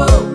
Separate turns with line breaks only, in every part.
whoa.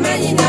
manina